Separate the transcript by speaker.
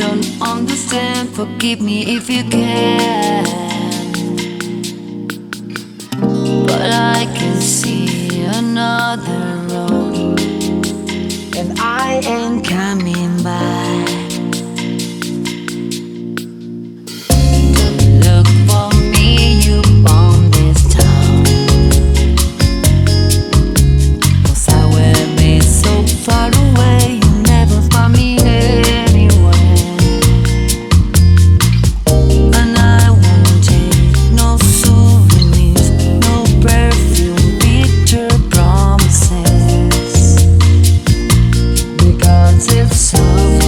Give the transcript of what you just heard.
Speaker 1: don't understand. Forgive me if you can. But I can see another road, and I ain't coming. so